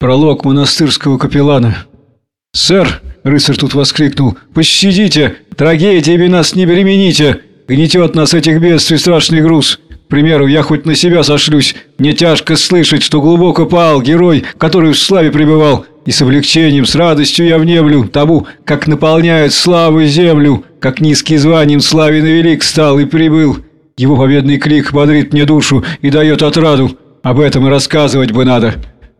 Пролог монастырского капеллана. «Сэр!» – рыцарь тут воскликнул. «Пощадите! Трагедиями нас не беремените! Гнетет нас этих бедствий страшный груз! К примеру, я хоть на себя сошлюсь. Мне тяжко слышать, что глубоко пал герой, который в славе пребывал. И с облегчением, с радостью я внемлю тому, как наполняет славы землю, как низкий званием славен и велик стал и прибыл. Его победный клик бодрит мне душу и дает отраду. Об этом и рассказывать бы надо».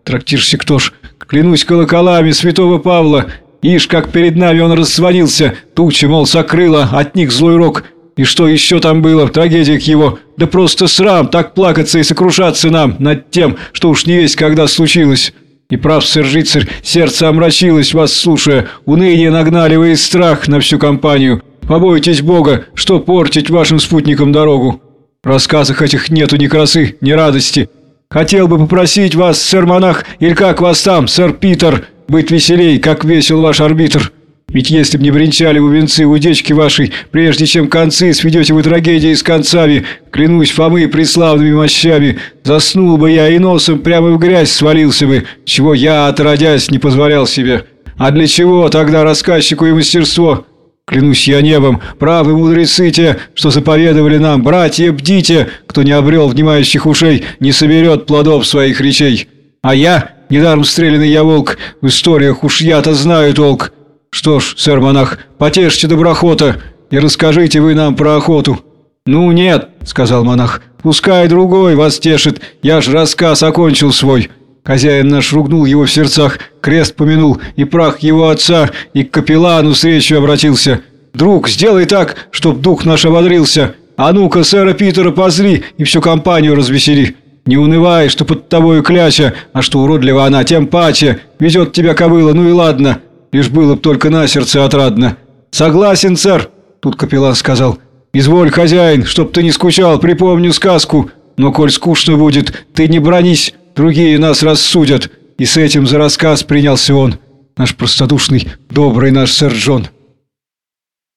Трактирщик тоже. Клянусь колоколами святого Павла. Ишь, как перед нами он расзвонился. Туча, мол, сокрыла, от них злой рок. И что еще там было в трагедиях его? Да просто срам, так плакаться и сокрушаться нам над тем, что уж не весь когда случилось. И прав, сэр-рыцарь, сердце омрачилось, вас слушая. Уныние нагнали вы и страх на всю компанию. Побойтесь Бога, что портить вашим спутникам дорогу. В рассказах этих нету ни красы, ни радости. Хотел бы попросить вас, сэр-монах, или как вас там, сэр Питер, быть веселей, как весел ваш арбитр. Ведь если б не бренчали вы венцы удечки вашей, прежде чем концы сведете вы трагедии с концами, клянусь Фомы преславными мощами, заснул бы я и носом прямо в грязь свалился бы, чего я, отродясь, не позволял себе. А для чего тогда рассказчику и мастерство? Клянусь я небом, правы мудрецы те, что заповедовали нам, братья, бдите, кто не обрел внимающих ушей, не соберет плодов своих речей. А я, недаром стрелянный я волк, в историях уж я-то знаю толк. Что ж, сэр-монах, потешьте доброхота и расскажите вы нам про охоту». «Ну нет», — сказал монах, — «пускай другой вас тешит, я ж рассказ окончил свой». Хозяин наш ругнул его в сердцах, крест помянул, и прах его отца, и к капеллану с речью обратился. «Друг, сделай так, чтоб дух наш ободрился. А ну-ка, сэра Питера позри и всю компанию развесели. Не унывай, что под тобою кляча, а что уродлива она, тем паче. Везет тебя кобыла, ну и ладно. Лишь было б только на сердце отрадно». «Согласен, сэр», — тут капеллан сказал. «Изволь, хозяин, чтоб ты не скучал, припомню сказку. Но коль скучно будет, ты не бронись». Другие нас рассудят, и с этим за рассказ принялся он, наш простодушный, добрый наш сэр Джон.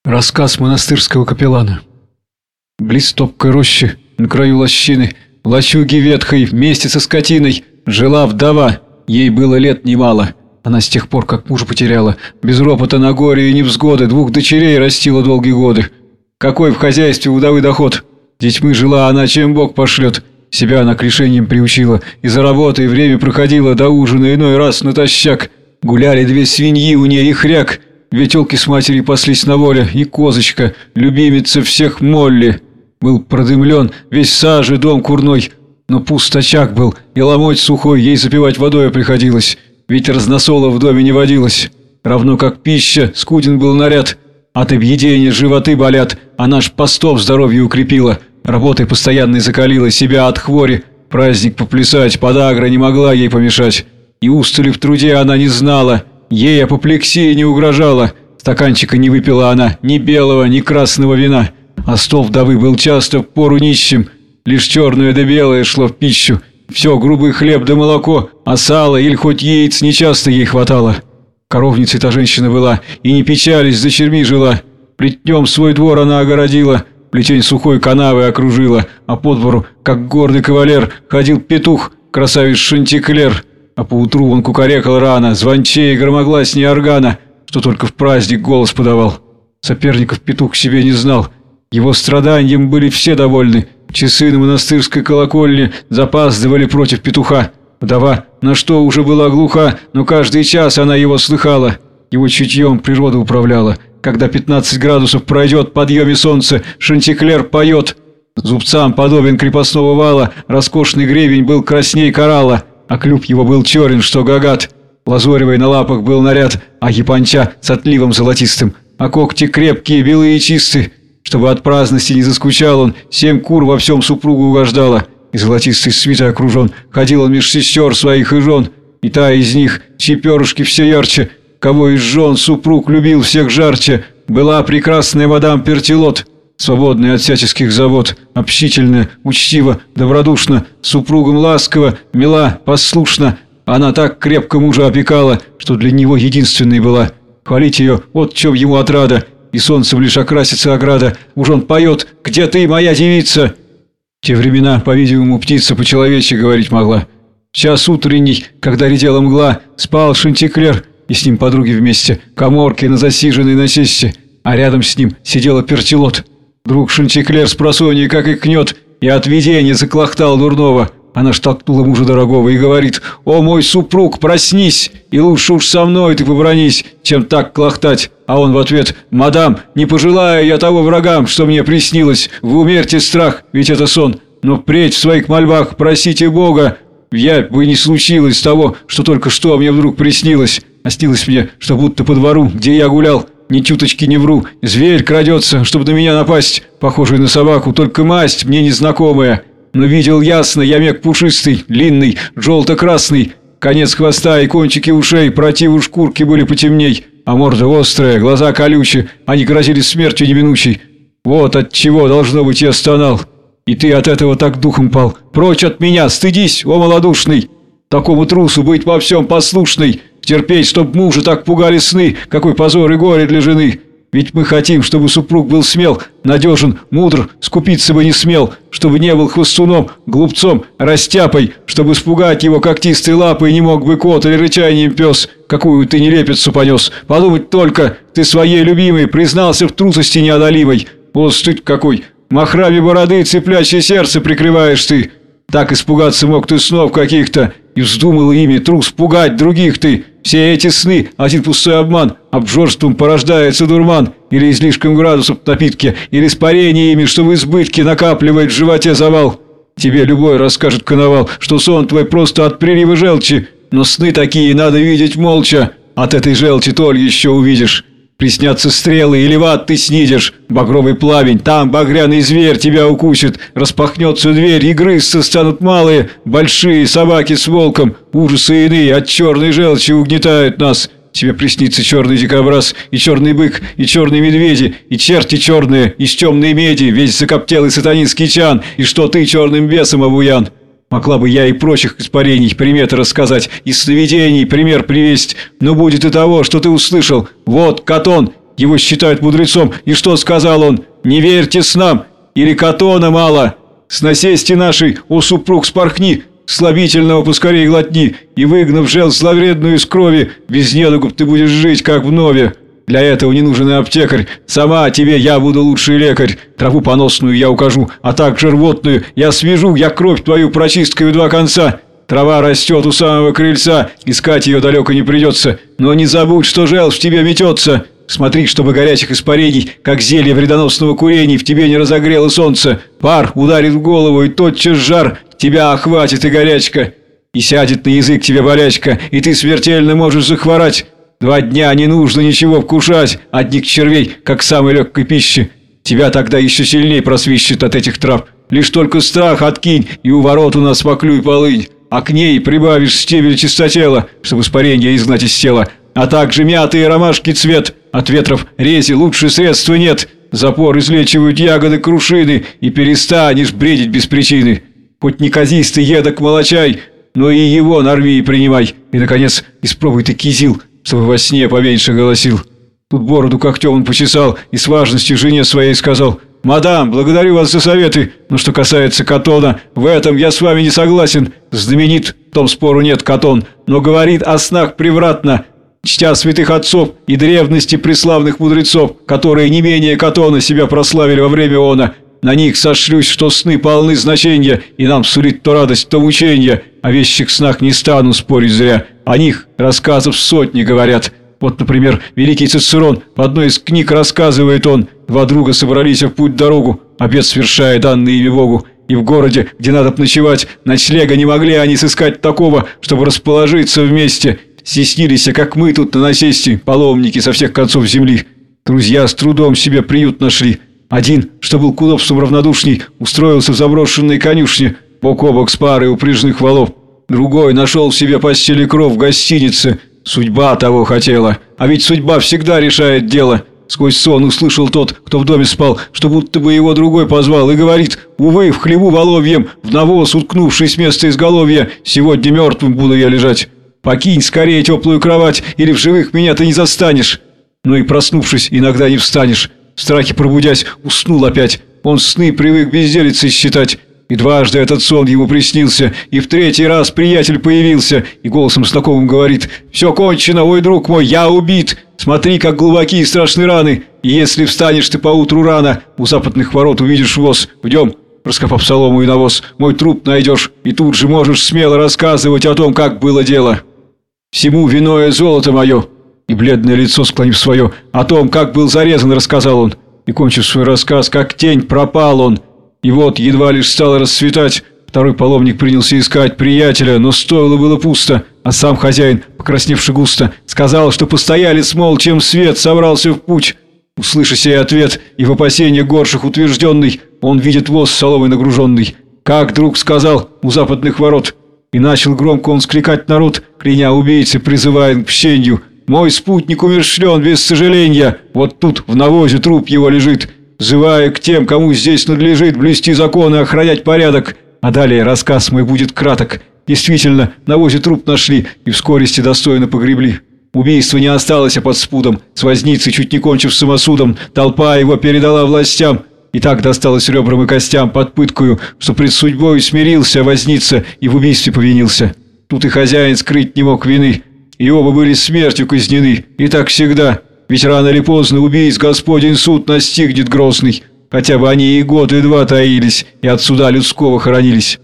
Рассказ монастырского капеллана. Близ топкой рощи, на краю лощины, в лачуге ветхой, вместе со скотиной, жила вдова. Ей было лет немало. Она с тех пор, как мужа потеряла, без ропота на горе и невзгоды, двух дочерей растила долгие годы. Какой в хозяйстве удовый доход? Детьми жила она, чем Бог пошлет. Себя она к решениям приучила, и за работой время проходило до ужина иной раз натощак. Гуляли две свиньи у ней и хряк, две телки с матерью паслись на воле, и козочка, любимица всех Молли. Был продымлен весь сажи дом курной, но пусточак был, и ломоть сухой ей запивать водой приходилось, ведь разносола в доме не водилось. Равно как пища, скуден был наряд, от объедения животы болят, а наш постов здоровье укрепила – Работой постоянной закалила себя от хвори. Праздник поплясать, подагра не могла ей помешать. И устали в труде она не знала. Ей апоплексия не угрожала. Стаканчика не выпила она ни белого, ни красного вина. А стол вдовы был часто в пору нищим. Лишь черное да белое шло в пищу. Все, грубый хлеб да молоко, а сало или хоть яиц нечасто ей хватало. Коровницей та женщина была, и не печались, за черми жила. Плетнем свой двор она огородила, Плетень сухой канавы окружила, а по двору, как гордый кавалер, ходил петух, красавец Шантиклер. А поутру он кукарекал рано, звончей и громогласнее органа, что только в праздник голос подавал. Соперников петух себе не знал. Его страданием были все довольны. Часы на монастырской колокольне запаздывали против петуха. Вдова, на что уже была глуха, но каждый час она его слыхала. Его чутьем природа управляла. Когда 15 градусов пройдет подъеме солнца, Шантиклер поет. Зубцам подобен крепостного вала, роскошный гребень был красней коралла, а клюв его был черен, что гагат. Лазоревый на лапах был наряд, а японча с отливом золотистым, а когти крепкие, белые и чистые. Чтобы от праздности не заскучал он, семь кур во всем супругу угождала. И золотистый свитой окружен, ходил он меж сестер своих и жен, и та из них, чьи перышки все ярче, кого из жен супруг любил всех жарче, была прекрасная мадам Пертилот, свободная от всяческих завод, общительная, учтива, добродушна, супругом ласково, мила, послушна. Она так крепко мужа опекала, что для него единственной была. Хвалить ее, вот чем ему отрада, и солнцем лишь окрасится ограда. Уж он поет «Где ты, моя девица?» В те времена, по-видимому, птица по-человечьи говорить могла. В час утренний, когда редела мгла, спал Шантиклер и с ним подруги вместе, коморки на засиженной насесте, а рядом с ним сидела Пертилот. Друг Шантиклер с просонья как и кнет, и от видения заклохтал дурного – она штолкнула мужа дорогого и говорит, «О, мой супруг, проснись, и лучше уж со мной ты побронись, чем так клохтать». А он в ответ, «Мадам, не пожелаю я того врагам, что мне приснилось. Вы умерьте страх, ведь это сон. Но впредь в своих мольбах просите Бога. Я бы не случилось того, что только что мне вдруг приснилось. Снилось мне, что будто по двору, где я гулял, ни чуточки не вру. Зверь крадется, чтобы на меня напасть, похожий на собаку, только масть мне незнакомая» но видел ясно, я мег пушистый, длинный, желто-красный, конец хвоста и кончики ушей, противу шкурки были потемней, а морда острая, глаза колючие, они грозили смертью неминучей. Вот от чего, должно быть, я стонал. И ты от этого так духом пал. Прочь от меня, стыдись, о малодушный! Такому трусу быть во всем послушный, терпеть, чтоб мужа так пугали сны, какой позор и горе для жены!» Ведь мы хотим, чтобы супруг был смел, надежен, мудр, скупиться бы не смел, чтобы не был хвостуном, глупцом, растяпой, чтобы испугать его когтистой лапой не мог бы кот или рычанием пес, какую ты нелепицу понес. Подумать только, ты своей любимой признался в трусости неодолимой. Вот стыд какой, махрами бороды цеплячье сердце прикрываешь ты. Так испугаться мог ты снов каких-то, и вздумал ими трус пугать других ты. Все эти сны – один пустой обман, обжорством порождается дурман, или излишком градусов напитки, или испарениями, что в избытке накапливает в животе завал. Тебе любой расскажет коновал, что сон твой просто от прилива желчи, но сны такие надо видеть молча, от этой желчи толь еще увидишь. Приснятся стрелы, или в ад ты снидешь, багровый пламень, там багряный зверь тебя укусит, распахнется дверь, и грызться станут малые, большие собаки с волком, ужасы иные от черной желчи угнетают нас. Тебе приснится черный дикобраз, и черный бык, и черные медведи, и черти черные, из темной меди, весь закоптелый сатанинский чан, и что ты черным бесом обуян. Могла бы я и прочих испарений приметы рассказать, и сновидений пример привесть, но будет и того, что ты услышал. Вот Катон, его считают мудрецом, и что сказал он? Не верьте снам, или Катона мало. С насести нашей, о супруг, спорхни, слабительного поскорей глотни, и выгнав жел зловредную из крови, без недугов ты будешь жить, как в нове. Для этого не нужен и аптекарь. Сама тебе я буду лучший лекарь. Траву поносную я укажу, а также рвотную. Я свяжу, я кровь твою прочисткою два конца. Трава растет у самого крыльца, искать ее далеко не придется. Но не забудь, что желчь в тебе метется. Смотри, чтобы горячих испарений, как зелье вредоносного курения, в тебе не разогрело солнце. Пар ударит в голову, и тотчас жар тебя охватит и горячка. И сядет на язык тебе болячка, и ты смертельно можешь захворать. Два дня не нужно ничего вкушать, одних червей, как самой легкой пищи. Тебя тогда еще сильнее просвищет от этих трав. Лишь только страх откинь, и у ворот у нас поклюй полынь. А к ней прибавишь стебель чистотела, чтобы испарение изгнать из тела. А также мятые ромашки цвет. От ветров рези лучше средства нет. Запор излечивают ягоды крушины, и перестанешь бредить без причины. Хоть неказистый едок молочай, но и его нарви и принимай. И, наконец, испробуй ты кизил, чтобы во сне поменьше голосил. Тут бороду когтем он почесал и с важностью жене своей сказал «Мадам, благодарю вас за советы, но что касается Катона, в этом я с вами не согласен. Знаменит, в том спору нет Катон, но говорит о снах превратно, чтя святых отцов и древности преславных мудрецов, которые не менее Катона себя прославили во время она. На них сошлюсь, что сны полны значения, и нам сулит то радость, то мучение. О вещих снах не стану спорить зря. О них рассказов сотни говорят. Вот, например, великий Цицерон в одной из книг рассказывает он, два друга собрались в путь-дорогу, обед свершая данный ими Богу, и в городе, где надо ночевать, ночлега не могли они сыскать такого, чтобы расположиться вместе. Стеснились, как мы тут на насесте, паломники со всех концов земли. Друзья с трудом себе приют нашли. Один, что был к удобству равнодушней, устроился в заброшенной конюшне, бок о бок с парой упряжных валов. Другой нашел себе постели кров в гостинице. Судьба того хотела. А ведь судьба всегда решает дело. Сквозь сон услышал тот, кто в доме спал, что будто бы его другой позвал, и говорит, «Увы, в хлеву воловьем, в навоз, уткнувшись с места изголовья, сегодня мертвым буду я лежать. Покинь скорее теплую кровать, или в живых меня ты не застанешь». Но и проснувшись, иногда не встанешь. В страхе пробудясь, уснул опять. Он сны привык безделицей считать. И дважды этот сон ему приснился, и в третий раз приятель появился, и голосом знакомым говорит «Все кончено, ой, друг мой, я убит! Смотри, как глубоки и страшны раны, и если встанешь ты поутру рано, у западных ворот увидишь воз. Идем, раскопав солому и навоз, мой труп найдешь, и тут же можешь смело рассказывать о том, как было дело. Всему виное золото мое». И бледное лицо склонив свое, о том, как был зарезан, рассказал он. И, кончив свой рассказ, как тень пропал он – и вот, едва лишь стало расцветать, второй паломник принялся искать приятеля, но стоило было пусто, а сам хозяин, покрасневший густо, сказал, что постоялец, мол, чем свет, собрался в путь. Услыша сей ответ и в опасениях горших утвержденный, он видит воз соломой нагруженный. Как друг сказал у западных ворот. И начал громко он скликать народ, кляня убийцы, призывая к мщению. «Мой спутник умершлен без сожаления, вот тут в навозе труп его лежит» взывая к тем, кому здесь надлежит блюсти законы и охранять порядок. А далее рассказ мой будет краток. Действительно, на возе труп нашли и в скорости достойно погребли. Убийство не осталось под спудом. С возницей, чуть не кончив самосудом, толпа его передала властям. И так досталось ребрам и костям под пыткою, что пред судьбой смирился возница и в убийстве повинился. Тут и хозяин скрыть не мог вины, и оба были смертью казнены, и так всегда – ведь рано или поздно убийц Господень суд настигнет грозный. Хотя бы они и год, и два таились, и от суда людского хоронились.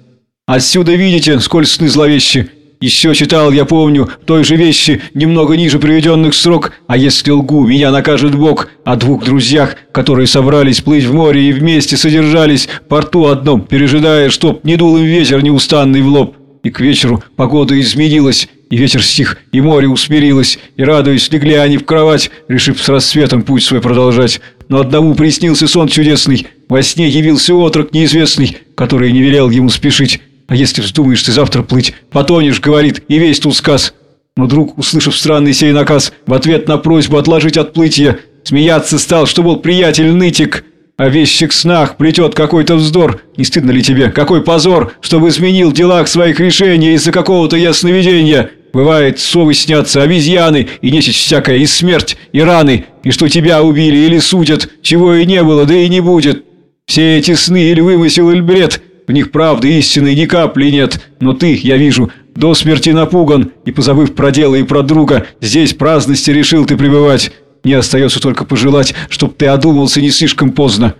Отсюда видите, сколь сны зловещи. Еще читал, я помню, той же вещи, немного ниже приведенных срок, а если лгу, меня накажет Бог, о двух друзьях, которые собрались плыть в море и вместе содержались в порту одном, пережидая, чтоб не дул им ветер неустанный в лоб. И к вечеру погода изменилась, и ветер стих, и море усмирилось, и, радуясь, легли они в кровать, решив с рассветом путь свой продолжать. Но одному приснился сон чудесный, во сне явился отрок неизвестный, который не велел ему спешить. А если вздумаешь ты завтра плыть, потонешь, говорит, и весь тут сказ. Но друг, услышав странный сей наказ, в ответ на просьбу отложить отплытие, смеяться стал, что был приятель нытик, а вещих снах плетет какой-то вздор. Не стыдно ли тебе? Какой позор, чтобы изменил в делах своих решения из-за какого-то ясновидения? Бывает, совы снятся, обезьяны, и нечисть всякая, и смерть, и раны, и что тебя убили или судят, чего и не было, да и не будет. Все эти сны или вымысел, или бред, в них правды истины ни капли нет, но ты, я вижу, до смерти напуган, и, позабыв про дело и про друга, здесь праздности решил ты пребывать. Не остается только пожелать, чтоб ты одумался не слишком поздно.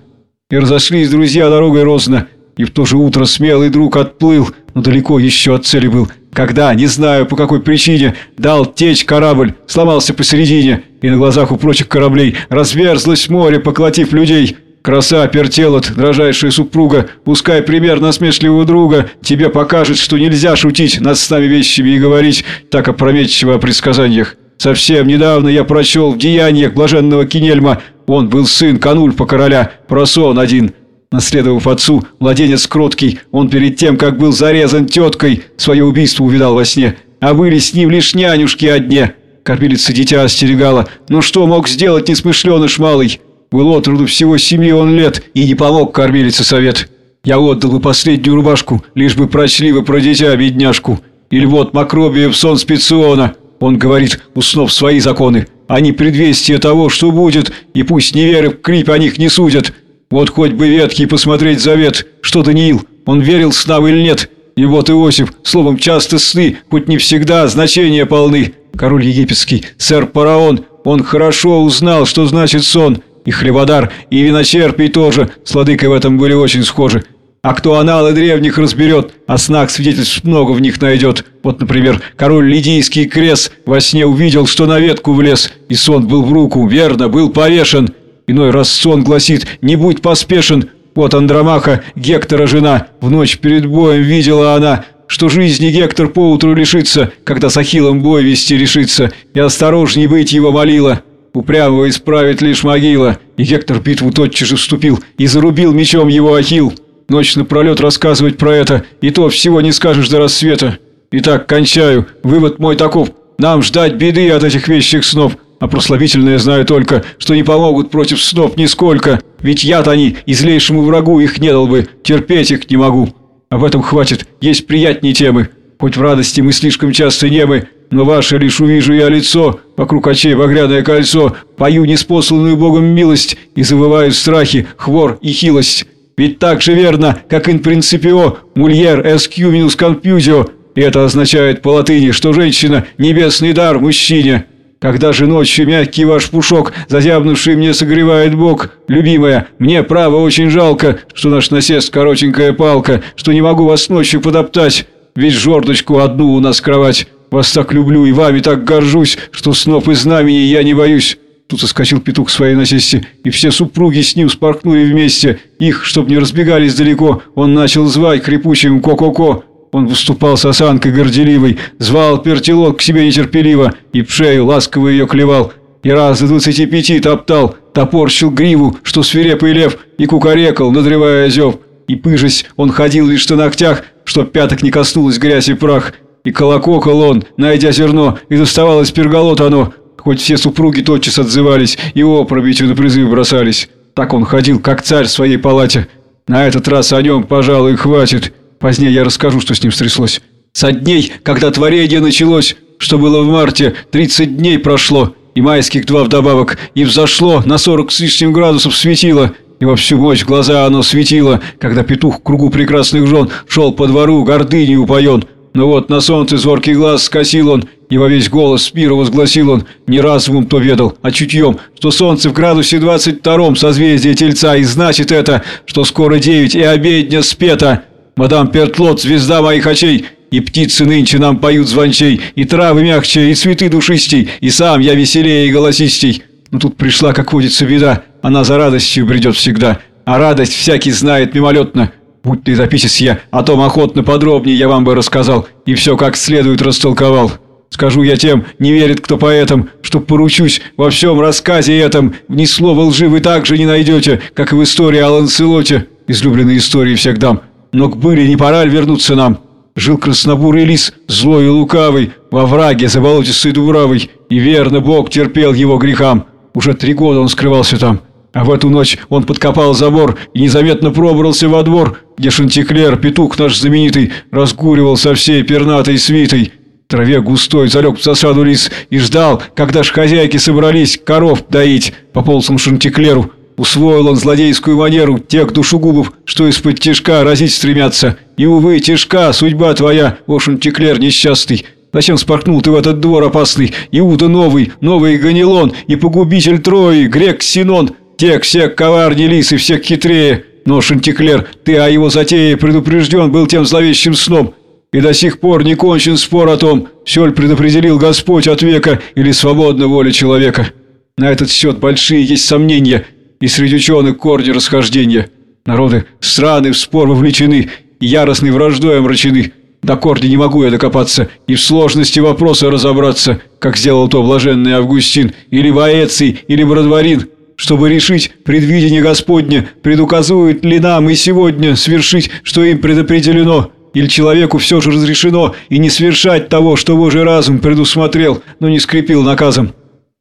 И разошлись друзья дорогой розно, и в то же утро смелый друг отплыл, но далеко еще от цели был. Когда, не знаю по какой причине, дал течь корабль, сломался посередине, и на глазах у прочих кораблей разверзлось море, поколотив людей. Краса, Пертелот, дрожайшая супруга, пускай пример насмешливого друга тебе покажет, что нельзя шутить над с нами вещами и говорить так опрометчиво о предсказаниях. Совсем недавно я прочел в деяниях блаженного Кинельма, он был сын Канульфа короля, просон один – Наследовав отцу, младенец кроткий, он перед тем, как был зарезан теткой, свое убийство увидал во сне. А были с ним лишь нянюшки одни. Кормилица дитя остерегала. Но что мог сделать несмышленыш малый? Был отроду всего семи он лет, и не помог кормилице совет. Я отдал бы последнюю рубашку, лишь бы прочли вы про дитя, бедняжку. Или вот Макробиев сон специона. Он говорит, уснув свои законы. Они предвестие того, что будет, и пусть неверы в крип о них не судят. Вот хоть бы ветхий посмотреть завет, что Даниил, он верил снам или нет. И вот Иосиф, словом, часто сны, хоть не всегда, значения полны. Король египетский, сэр Параон, он хорошо узнал, что значит сон. И Хлебодар, и Виночерпий тоже, с Ладыкой в этом были очень схожи. А кто аналы древних разберет, о снах свидетельств много в них найдет. Вот, например, король Лидийский Крес во сне увидел, что на ветку влез, и сон был в руку, верно, был повешен. Иной раз сон гласит «Не будь поспешен». Вот Андромаха, Гектора жена, в ночь перед боем видела она, что жизни Гектор поутру лишится, когда с Ахиллом бой вести решится, и осторожней быть его молила. Упрямого исправит лишь могила, и Гектор битву тотчас же вступил, и зарубил мечом его Ахилл. Ночь напролет рассказывать про это, и то всего не скажешь до рассвета. Итак, кончаю. Вывод мой таков. Нам ждать беды от этих вещих снов, а прославительные знаю только, что не помогут против снов нисколько, ведь яд они и злейшему врагу их не дал бы, терпеть их не могу. Об этом хватит, есть приятнее темы. Хоть в радости мы слишком часто немы, но ваше лишь увижу я лицо, вокруг очей багряное кольцо, пою неспосланную Богом милость и завываю страхи, хвор и хилость. Ведь так же верно, как in principio mulier esq minus confusio. И это означает по латыни, что женщина – небесный дар мужчине. Когда же ночью мягкий ваш пушок, зазябнувший мне согревает бок, любимая, мне право очень жалко, что наш насест коротенькая палка, что не могу вас ночью подоптать, ведь жердочку одну у нас кровать. Вас так люблю и вами так горжусь, что сноп и знамени я не боюсь». Тут соскочил петух в своей насесте, и все супруги с ним спорхнули вместе. Их, чтоб не разбегались далеко, он начал звать крепучим ко-ко-ко. Он выступал с осанкой горделивой, звал пертилот к себе нетерпеливо и пшею ласково ее клевал. И раз до двадцати пяти топтал, топорщил гриву, что свирепый лев, и кукарекал, надрывая зев. И пыжась, он ходил лишь на ногтях, чтоб пяток не коснулась грязь и прах. И колококал он, найдя зерно, и доставалось перголот оно, хоть все супруги тотчас отзывались и опрометью на призыв бросались. Так он ходил, как царь в своей палате. На этот раз о нем, пожалуй, хватит. Позднее я расскажу, что с ним стряслось. Со дней, когда творение началось, что было в марте, 30 дней прошло, и майских два вдобавок, и взошло, на 40 с лишним градусов светило, и во всю мощь глаза оно светило, когда петух в кругу прекрасных жен шел по двору, гордыней упоен, но вот на солнце зоркий глаз скосил он, и во весь голос спира возгласил он, не разумом то ведал, а чутьем, что солнце в градусе двадцать втором созвездие Тельца, и значит это, что скоро девять, и обедня спета. Мадам Пертлот, звезда моих очей, и птицы нынче нам поют звончей, и травы мягче, и цветы душистей, и сам я веселее и голосистей. Но тут пришла, как водится, беда, она за радостью бредет всегда, а радость всякий знает мимолетно, Будь ты записись я, о том охотно подробнее я вам бы рассказал и все как следует растолковал. Скажу я тем, не верит кто поэтам, что поручусь во всем рассказе этом, ни слова лжи вы так же не найдете, как и в истории о Ланселоте, излюбленной истории всех дам. Но к были не пора ли вернуться нам? Жил краснобурый лис, злой и лукавый, во враге заболотистый дубравый, и верно Бог терпел его грехам. Уже три года он скрывался там. А в эту ночь он подкопал забор и незаметно пробрался во двор, где Шантиклер, петух наш знаменитый, разгуривал со всей пернатой свитой. В траве густой залег в засаду лис и ждал, когда ж хозяйки собрались коров доить. Пополз он Шантиклеру. Усвоил он злодейскую манеру тех душегубов, что из-под тишка разить стремятся. И, увы, тишка, судьба твоя, о Шантиклер несчастный. Зачем спорхнул ты в этот двор опасный? Иуда новый, новый Ганилон и погубитель Трои, грек Синон, Тех всех коварнее лис и всех хитрее. Но, Шантиклер, ты о его затее предупрежден был тем зловещим сном. И до сих пор не кончен спор о том, все ли предопределил Господь от века или свободна воля человека. На этот счет большие есть сомнения, и среди ученых корни расхождения. Народы, страны в спор вовлечены, и яростной враждой омрачены. До корня не могу я докопаться и в сложности вопроса разобраться, как сделал то блаженный Августин, или Ваэций, или Бродварин, чтобы решить предвидение Господне, предуказует ли нам и сегодня свершить, что им предопределено, или человеку все же разрешено и не свершать того, что Божий разум предусмотрел, но не скрепил наказом.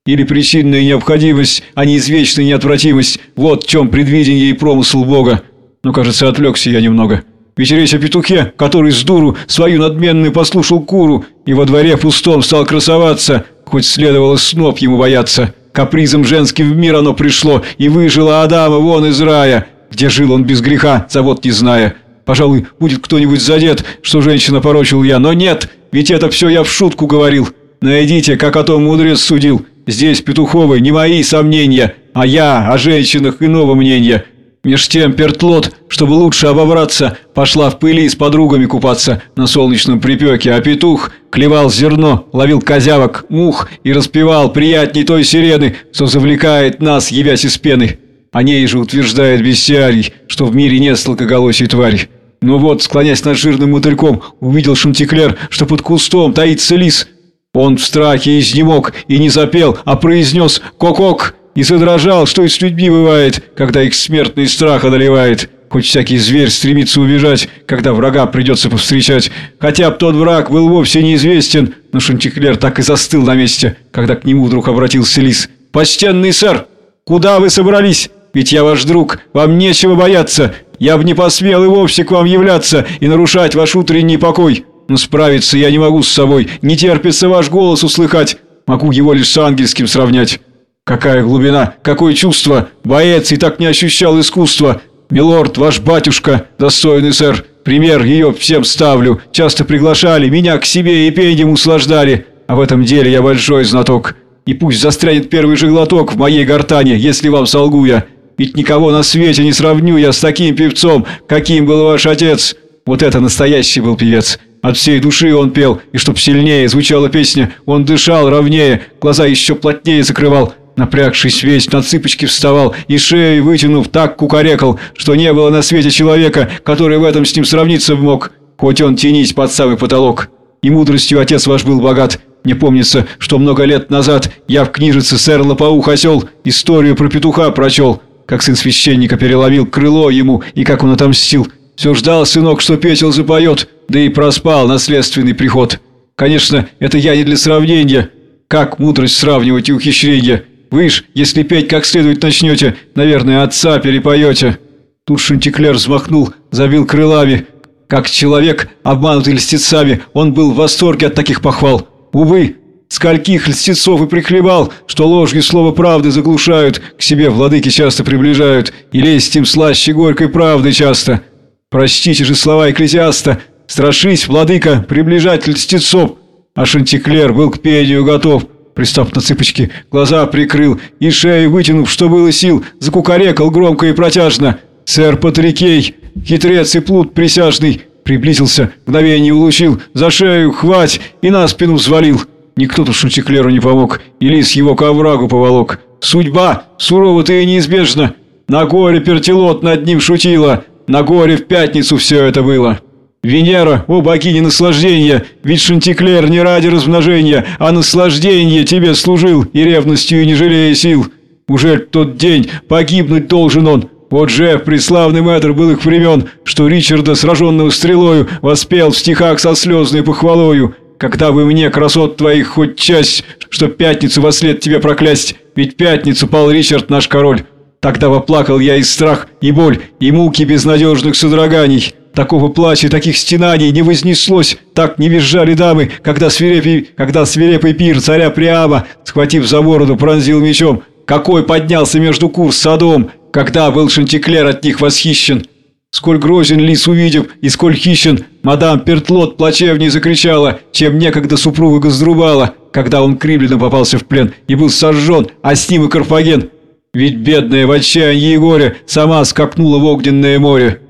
Или причинная необходимость, а не извечная неотвратимость – вот в чем предвидение и промысл Бога. Но, кажется, отвлекся я немного. Ведь речь о петухе, который с дуру свою надменную послушал куру и во дворе пустом стал красоваться, хоть следовало сноп ему бояться – Капризом женским в мир оно пришло, и выжило Адама вон из рая, где жил он без греха, завод не зная. Пожалуй, будет кто-нибудь задет, что женщина порочил я, но нет, ведь это все я в шутку говорил. Найдите, как о том мудрец судил. Здесь, Петуховы, не мои сомнения, а я о женщинах иного мнения. Меж тем Пертлот, чтобы лучше обобраться, пошла в пыли с подругами купаться на солнечном припеке, а петух клевал зерно, ловил козявок, мух и распевал приятней той сирены, что завлекает нас, явясь из пены. О ней же утверждает бестиарий, что в мире нет сладкоголосей твари. Но вот, склонясь над жирным мотыльком, увидел Шантиклер, что под кустом таится лис. Он в страхе изнемог и не запел, а произнес «Кокок!» И задрожал, что и с людьми бывает, когда их смертный страх одолевает. Хоть всякий зверь стремится убежать, когда врага придется повстречать. Хотя б тот враг был вовсе неизвестен, но Шантиклер так и застыл на месте, когда к нему вдруг обратился лис. «Почтенный сэр, куда вы собрались? Ведь я ваш друг, вам нечего бояться. Я бы не посмел и вовсе к вам являться и нарушать ваш утренний покой. Но справиться я не могу с собой, не терпится ваш голос услыхать. Могу его лишь с ангельским сравнять». Какая глубина, какое чувство! Боец и так не ощущал искусства. «Милорд, ваш батюшка, достойный сэр, пример ее всем ставлю. Часто приглашали, меня к себе и пеньем услаждали. А в этом деле я большой знаток. И пусть застрянет первый же глоток в моей гортане, если вам солгу я. Ведь никого на свете не сравню я с таким певцом, каким был ваш отец. Вот это настоящий был певец. От всей души он пел, и чтоб сильнее звучала песня, он дышал ровнее, глаза еще плотнее закрывал. Напрягшись весь, на цыпочки вставал и шею вытянув, так кукарекал, что не было на свете человека, который в этом с ним сравниться мог, хоть он тянись под самый потолок. И мудростью отец ваш был богат. Мне помнится, что много лет назад я в книжице сэр Лопоух осел историю про петуха прочел, как сын священника переловил крыло ему и как он отомстил. Все ждал сынок, что песел запоет, да и проспал наследственный приход. Конечно, это я не для сравнения. Как мудрость сравнивать и ухищрение? Вы ж, если петь как следует начнете, наверное, отца перепоете». Тут Шантиклер взмахнул, забил крылами. Как человек, обманутый льстецами, он был в восторге от таких похвал. Увы, скольких льстецов и прихлебал, что ложью слова правды заглушают, к себе владыки часто приближают, и лезть им слаще горькой правды часто. Простите же слова экклезиаста, страшись, владыка, приближать льстецов. А Шантиклер был к пению готов, пристав на цыпочки, глаза прикрыл и шею вытянув, что было сил, закукарекал громко и протяжно. «Сэр Патрикей, хитрец и плут присяжный!» Приблизился, мгновение улучил, за шею хвать и на спину взвалил. Никто тут Шутиклеру не помог, и лис его к оврагу поволок. Судьба, сурова-то и неизбежна. На горе пертилот над ним шутила, на горе в пятницу все это было. Венера, о богиня наслаждения, ведь Шантиклер не ради размножения, а наслаждение тебе служил и ревностью не жалея сил. Уже тот день погибнуть должен он. Вот же преславный мэтр был их времен, что Ричарда, сраженного стрелою, воспел в стихах со слезной похвалою. Когда вы мне, красот твоих, хоть часть, чтоб пятницу во след тебе проклясть, ведь пятницу пал Ричард наш король. Тогда воплакал я и страх, и боль, и муки безнадежных содроганий. Такого плача, таких стенаний не вознеслось, так не визжали дамы, когда свирепый, когда свирепый пир царя Приама, схватив за бороду, пронзил мечом. Какой поднялся между курс садом, когда был Шантиклер от них восхищен. Сколь грозен лис увидев, и сколь хищен, мадам Пертлот плачевней закричала, чем некогда супруга Газдрубала, когда он к римлянам попался в плен и был сожжен, а с ним и Карфаген. Ведь бедная в отчаянии и горе сама скакнула в огненное море.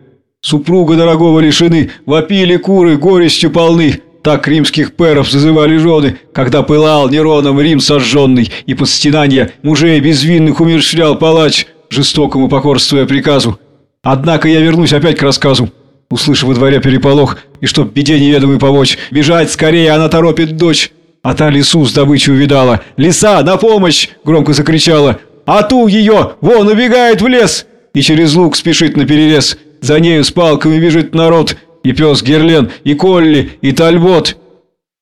Супруга дорогого лишены, вопили куры, горестью полны. Так римских перов зазывали жены, когда пылал Нероном Рим сожженный, и под стенания мужей безвинных умерщвлял палач, жестокому покорствуя приказу. Однако я вернусь опять к рассказу. Услышав во дворе переполох, и чтоб беде неведомой помочь, бежать скорее она торопит дочь. А та лису с добычей увидала. «Лиса, на помощь!» – громко закричала. «А ту ее! Вон убегает в лес!» И через луг спешит на перерез. За нею с палками бежит народ, и пес Герлен, и Колли, и Тальбот.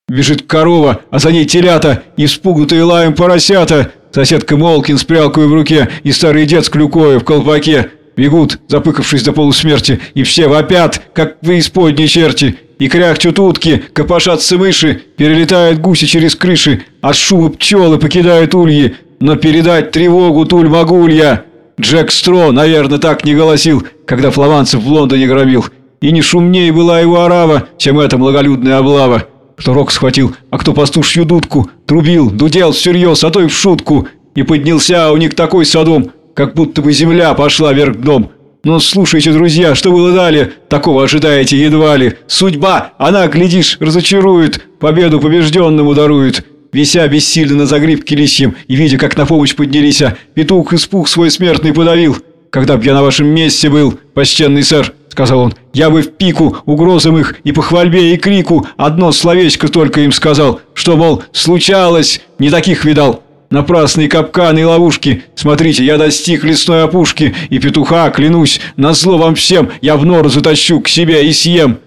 Бежит корова, а за ней телята, и вспугнутые лаем поросята. Соседка Молкин с прялкой в руке, и старый дед с клюкою в колпаке. Бегут, запыкавшись до полусмерти, и все вопят, как вы исподние черти. И кряхчут утки, копошатся мыши, перелетают гуси через крыши, от шума пчелы покидают ульи. Но передать тревогу туль могу я. Джек Стро, наверное, так не голосил, когда фламанцев в Лондоне громил. И не шумнее была его арава, чем эта многолюдная облава. Кто рог схватил, а кто пастушью дудку, трубил, дудел всерьез, а то и в шутку. И поднялся у них такой садом, как будто бы земля пошла вверх дном. Но слушайте, друзья, что было далее, такого ожидаете едва ли. Судьба, она, глядишь, разочарует, победу побежденному дарует. Вися бессильно на загривке лисьем и видя, как на помощь поднялись, а петух испуг свой смертный подавил. «Когда б я на вашем месте был, почтенный сэр», — сказал он, — «я бы в пику угрозам их и похвальбе и крику одно словечко только им сказал, что, мол, случалось, не таких видал». Напрасные капканы и ловушки. Смотрите, я достиг лесной опушки, и петуха, клянусь, на зло вам всем, я в нору затащу к себе и съем.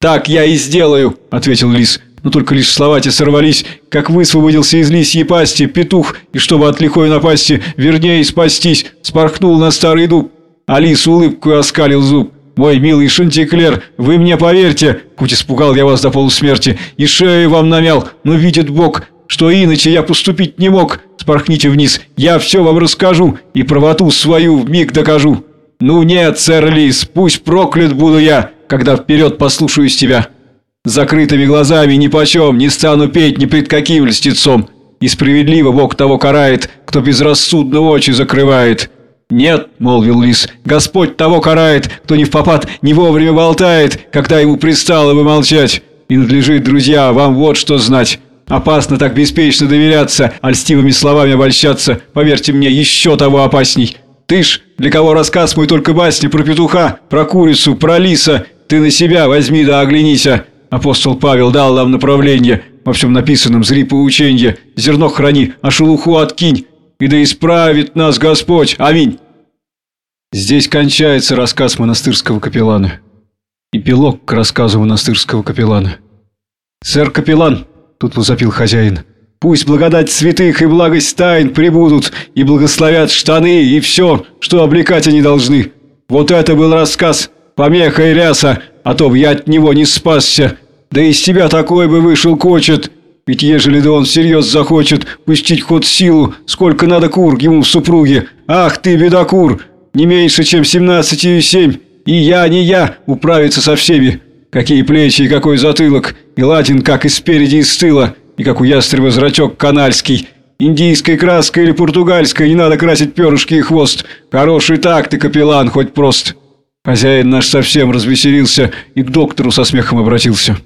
Так я и сделаю, ответил лис но только лишь слова те сорвались, как высвободился из лисьей пасти петух, и чтобы от лихой напасти, вернее спастись, спорхнул на старый дуб. Алис улыбку оскалил зуб. «Мой милый Шантиклер, вы мне поверьте, хоть испугал я вас до полусмерти, и шею вам намял, но видит Бог, что иначе я поступить не мог. Спорхните вниз, я все вам расскажу, и правоту свою в миг докажу». «Ну нет, сэр Лис, пусть проклят буду я, когда вперед послушаюсь тебя. Закрытыми глазами нипочем не стану петь ни пред каким льстецом, и справедливо Бог того карает, кто безрассудно очи закрывает». «Нет», — молвил лис, — «Господь того карает, кто не в попад не вовремя болтает, когда ему пристало бы молчать. И надлежит, друзья, вам вот что знать». Опасно так беспечно доверяться, а льстивыми словами обольщаться. Поверьте мне, еще того опасней. Ты ж, для кого рассказ мой только басни про петуха, про курицу, про лиса. Ты на себя возьми да оглянися. Апостол Павел дал нам направление. Во всем написанном зри поученье. Зерно храни, а шелуху откинь. И да исправит нас Господь. Аминь. Здесь кончается рассказ монастырского капеллана. Эпилог к рассказу монастырского капеллана. «Сэр капеллан!» Тут возопил хозяин. Пусть благодать святых и благость тайн прибудут и благословят штаны и все, что облекать они должны. Вот это был рассказ, помеха и ряса, а то б я от него не спасся. Да из тебя такой бы вышел кочет. Ведь ежели да он всерьез захочет пустить ход силу, сколько надо кур ему в супруге. Ах ты, бедокур, не меньше, чем семнадцать и семь. И я, не я, управиться со всеми. Какие плечи и какой затылок, и ладен как и спереди, и с тыла, и как у ястреба зрачок канальский. Индийской краской или португальской, не надо красить перышки и хвост. Хороший так ты, капеллан, хоть прост. Хозяин наш совсем развеселился и к доктору со смехом обратился.